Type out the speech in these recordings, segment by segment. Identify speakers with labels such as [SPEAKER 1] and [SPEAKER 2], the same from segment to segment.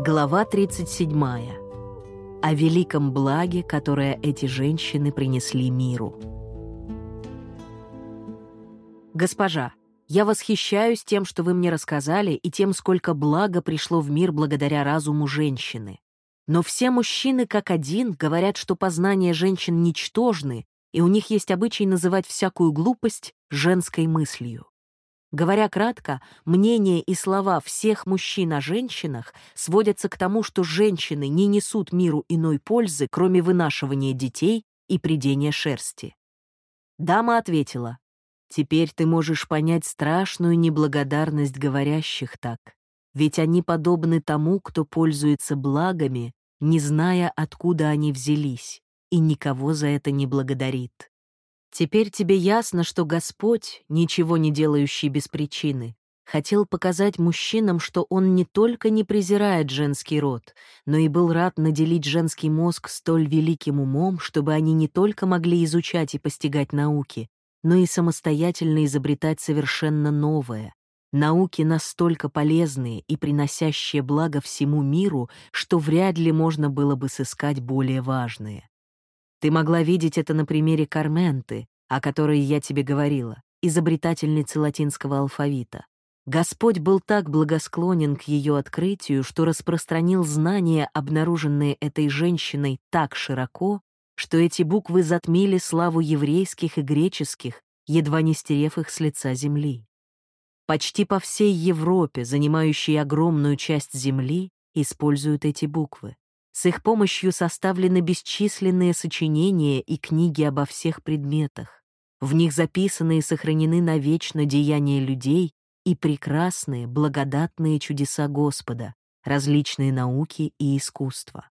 [SPEAKER 1] Глава 37. О великом благе, которое эти женщины принесли миру. Госпожа, я восхищаюсь тем, что вы мне рассказали, и тем, сколько блага пришло в мир благодаря разуму женщины. Но все мужчины как один говорят, что познания женщин ничтожны, и у них есть обычай называть всякую глупость женской мыслью. Говоря кратко, мнения и слова всех мужчин о женщинах сводятся к тому, что женщины не несут миру иной пользы, кроме вынашивания детей и придения шерсти. Дама ответила, «Теперь ты можешь понять страшную неблагодарность говорящих так, ведь они подобны тому, кто пользуется благами, не зная, откуда они взялись, и никого за это не благодарит. Теперь тебе ясно, что Господь, ничего не делающий без причины, хотел показать мужчинам, что он не только не презирает женский род, но и был рад наделить женский мозг столь великим умом, чтобы они не только могли изучать и постигать науки, но и самостоятельно изобретать совершенно новое. Науки настолько полезные и приносящие благо всему миру, что вряд ли можно было бы сыскать более важные. Ты могла видеть это на примере Карменты, о которой я тебе говорила, изобретательницы латинского алфавита. Господь был так благосклонен к ее открытию, что распространил знания, обнаруженные этой женщиной, так широко, что эти буквы затмили славу еврейских и греческих, едва не стерев их с лица земли. Почти по всей Европе, занимающей огромную часть земли, используют эти буквы. С их помощью составлены бесчисленные сочинения и книги обо всех предметах. В них записаны и сохранены навечно деяния людей и прекрасные, благодатные чудеса Господа, различные науки и искусства.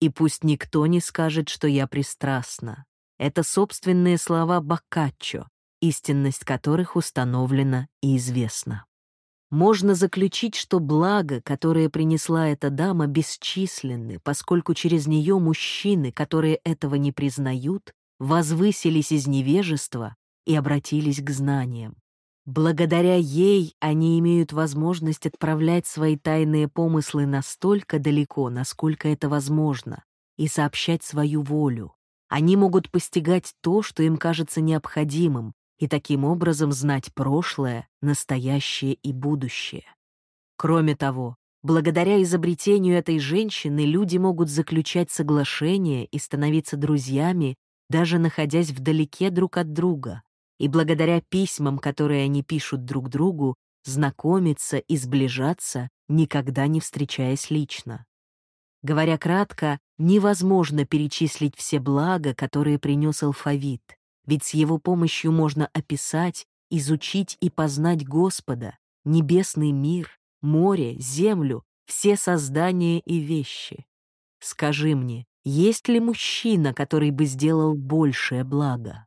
[SPEAKER 1] И пусть никто не скажет, что я пристрастна. Это собственные слова Боккаччо, истинность которых установлена и известна можно заключить, что благо, которое принесла эта дама, бесчисленны, поскольку через нее мужчины, которые этого не признают, возвысились из невежества и обратились к знаниям. Благодаря ей они имеют возможность отправлять свои тайные помыслы настолько далеко, насколько это возможно, и сообщать свою волю. Они могут постигать то, что им кажется необходимым, и таким образом знать прошлое, настоящее и будущее. Кроме того, благодаря изобретению этой женщины люди могут заключать соглашения и становиться друзьями, даже находясь вдалеке друг от друга, и благодаря письмам, которые они пишут друг другу, знакомиться и сближаться, никогда не встречаясь лично. Говоря кратко, невозможно перечислить все блага, которые принес алфавит, ведь с его помощью можно описать, изучить и познать Господа, небесный мир, море, землю, все создания и вещи. Скажи мне, есть ли мужчина, который бы сделал большее благо?